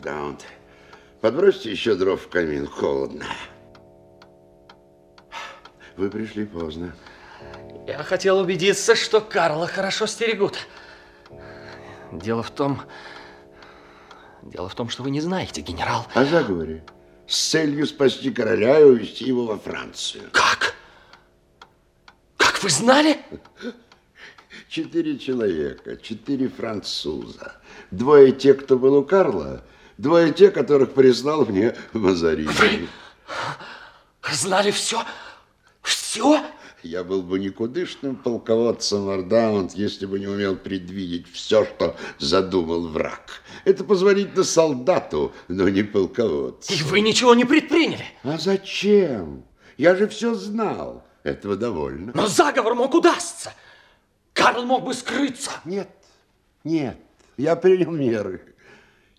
Мардаунд. Подбросьте еще дров в камин, холодно. Вы пришли поздно. Я хотел убедиться, что Карла хорошо стерегут. Дело в том... Дело в том, что вы не знаете, генерал. О заговоре. С целью спасти короля и увезти его во Францию. Как? Как вы знали? Четыре человека, четыре француза. Двое те, кто был у Карла, двое те, которых прислал мне Мазарини. Вы знали все? Все? Я был бы никудышным полководцем Мордаунт, если бы не умел предвидеть все, что задумал враг. Это позволительно солдату, но не полководцу. И вы ничего не предприняли? А зачем? Я же все знал. Этого довольно. Но заговор мог удастся. Карл мог бы скрыться. Нет, нет, я принял меры.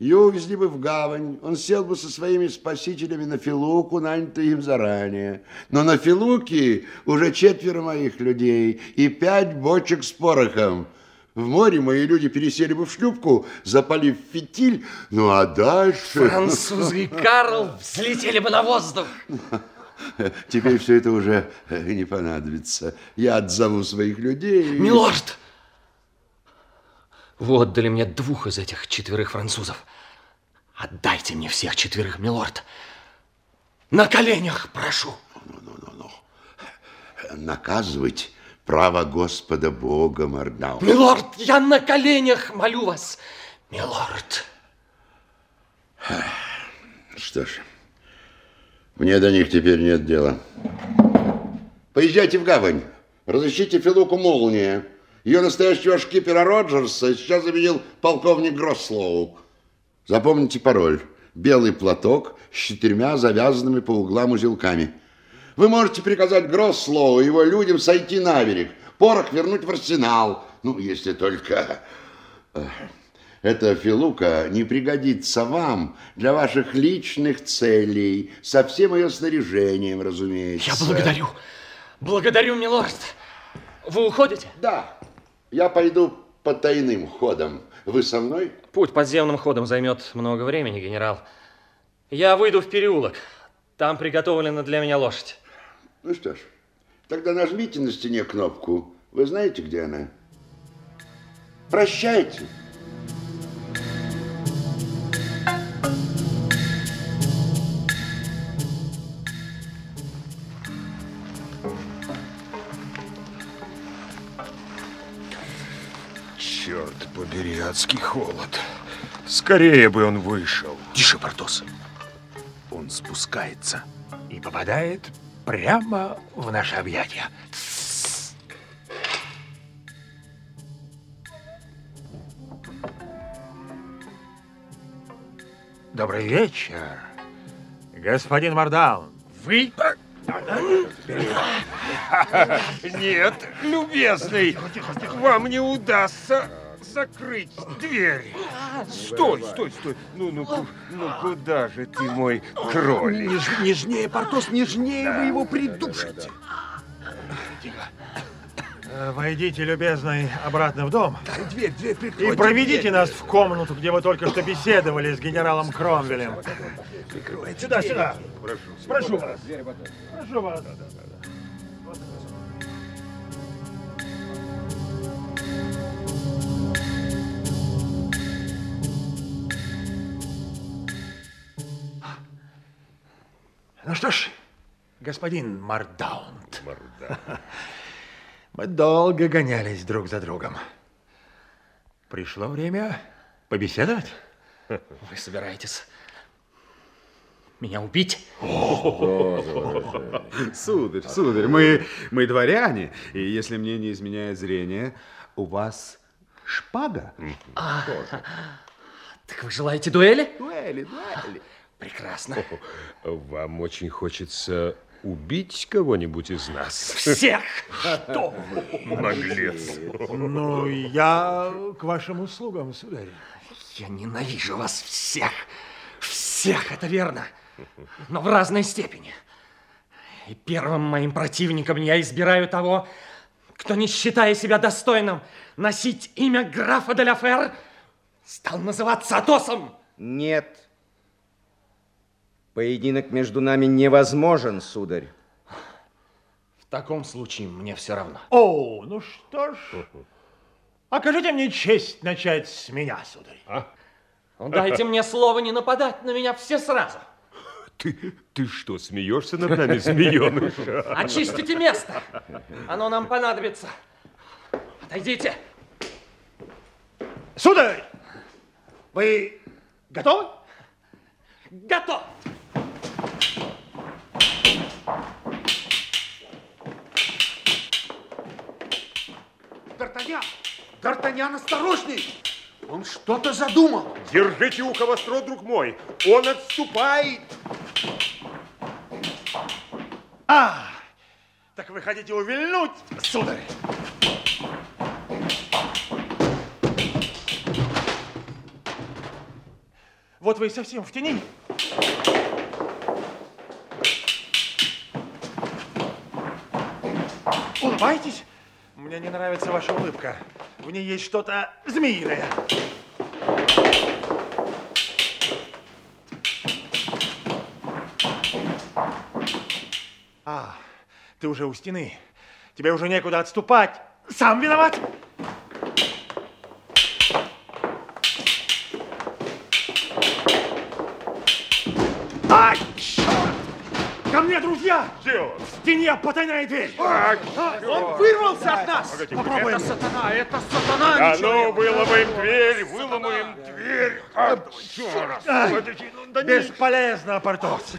Ее увезли бы в гавань, он сел бы со своими спасителями на Филуку, нанятую им заранее. Но на Филуке уже четверо моих людей и пять бочек с порохом. В море мои люди пересели бы в шлюпку, запалив фитиль, ну а дальше... Французы и Карл взлетели бы на воздух. Теперь все это уже не понадобится. Я отзову своих людей. Милорд! Вы отдали мне двух из этих четверых французов. Отдайте мне всех четверых, милорд. На коленях прошу. Ну-ну-ну. Наказывать право Господа Бога, Мордау. Милорд, я на коленях молю вас. Милорд. Что ж, мне до них теперь нет дела. Поезжайте в гавань, разыщите Филуку Молния. Ее настоящего шкипера Роджерса сейчас заменил полковник Грослоу. Запомните пароль. Белый платок с четырьмя завязанными по углам узелками. Вы можете приказать Грослоу и его людям сойти на берег, порох вернуть в арсенал. Ну, если только... э, Эта филука не пригодится вам для ваших личных целей, со всем ее снаряжением, разумеется. Я благодарю. Благодарю, милорд. Вы уходите? Да, я пойду по тайным ходам. Вы со мной? Путь подземным ходом займет много времени, генерал. Я выйду в переулок. Там приготовлена для меня лошадь. Ну что ж, тогда нажмите на стене кнопку. Вы знаете, где она? Прощайте. Адский холод. Скорее бы он вышел. Тише, Портос. Он спускается и попадает прямо в наше объятие. Добрый вечер, господин Мардаун. Вы? Нет, любезный, вам не удастся закрыть дверь. Стой, стой, стой. Ну, ну, ну куда же ты, мой кролик? Ниж- нежнее, Портос, нежнее вы его придушите. Э, Войдите, любезный, обратно в дом Дверь, дверь, и прикройте проведите дверь. нас в комнату, где вы только что беседовали с генералом Кромвелем. Прикройте Сюда, дверь. сюда. Прошу вас. Прошу вас. Ну что ж, господин Мардаунд. Мы долго гонялись друг за другом. Пришло время побеседовать. Вы собираетесь меня убить? Сударь, сударь, мы, мы дворяне, и если мне не изменяет зрение, у вас шпага? Так вы желаете дуэли? Дуэли, дуэли. Прекрасно. Вам очень хочется убить кого-нибудь из нас. Всех! Что? Наглец. Ну, я к вашим услугам, сударь. Я ненавижу вас всех. Всех, это верно. Но в разной степени. И первым моим противником я избираю того, кто, не считая себя достойным носить имя графа де ла Фер, стал называться Атосом. Нет, Поединок между нами невозможен, сударь. В таком случае мне все равно. О, ну что ж. Окажите мне честь начать с меня, сударь. А? Дайте мне слово не нападать на меня все сразу. Ты, ты что, смеешься над нами, змееныш? Очистите место. Оно нам понадобится. Отойдите. Сударь, вы готовы? Готов. Д'Артаньян! Д'Артаньян, осторожней! Он что-то задумал. Держите ухо востро, друг мой. Он отступает. А, так вы хотите увильнуть, сударь? Вот вы и совсем в тени. Улыбайтесь. Мне не нравится ваша улыбка. В ней есть что-то змеиное. А, ты уже у стены. Тебе уже некуда отступать. Сам виноват. Он? В стене потайная дверь. А, Он вырвался от нас. Погоди, Попробуем. это сатана, это сатана. А ну, выломаем дверь, выломаем дверь. А, черт. Да не- Бесполезно, Портос.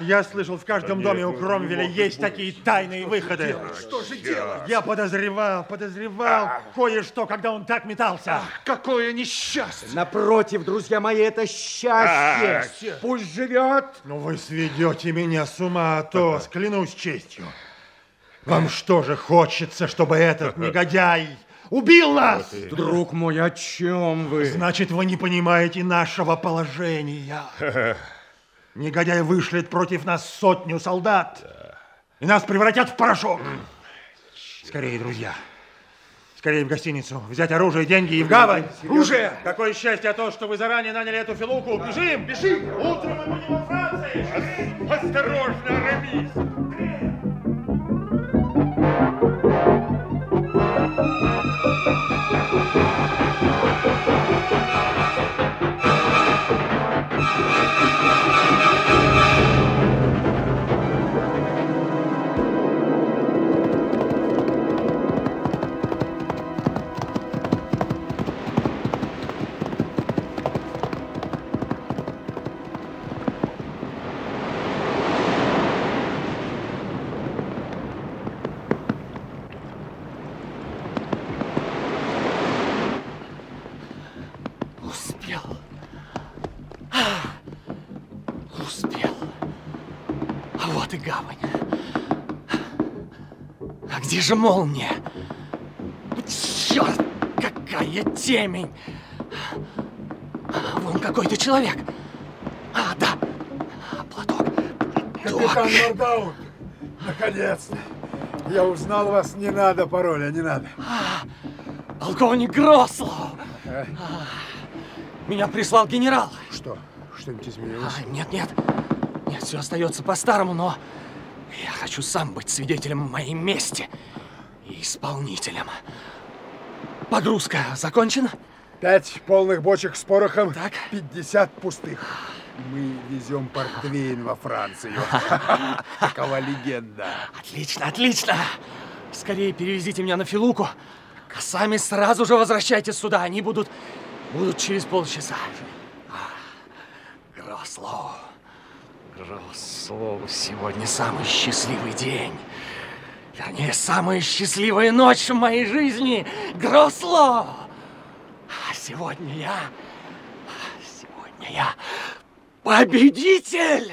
Я слышал, в каждом доме у Кромвеля есть такие тайные выходы. Что же делать? Я подозревал, подозревал кое-что, когда он так метался. Какое несчастье! Напротив, друзья мои, это счастье. Пусть живет. Ну вы сведете меня с ума, Атос, клянусь честью. Вам что же хочется, чтобы этот негодяй убил нас? Друг мой, о чем вы? Значит, вы не понимаете нашего положения. Негодяй вышлет против нас сотню солдат. И нас превратят в порошок. Скорее, друзья. Скорее в гостиницу. Взять оружие, деньги и в гавань. Оружие! Какое счастье то, что вы заранее наняли эту филуку. Бежим, бежим! Утром мы будем во Франции. Осторожно, Арамис. А и гавань. А где же молния? Черт, какая темень! А, Вон какой-то человек. А, да. А, Платок. Капитан Нордаун, наконец-то. Я узнал вас, не надо пароля, не надо. Полковник Грослов. А, Меня прислал генерал. Что? Что-нибудь изменилось? А, Нет, нет. Все остается по-старому, но я хочу сам быть свидетелем моей мести и исполнителем. Погрузка закончена? Пять полных бочек с порохом, Так. 50 пустых. Мы везем портвейн во Францию. Такова легенда. Отлично, отлично. Скорее перевезите меня на Филуку, а сами сразу же возвращайтесь сюда. Они будут, будут через полчаса. А, Грослоу. Грослоу, сегодня самый счастливый день. Вернее, самая счастливая ночь в моей жизни. Грослоу. А сегодня я... Сегодня я победитель!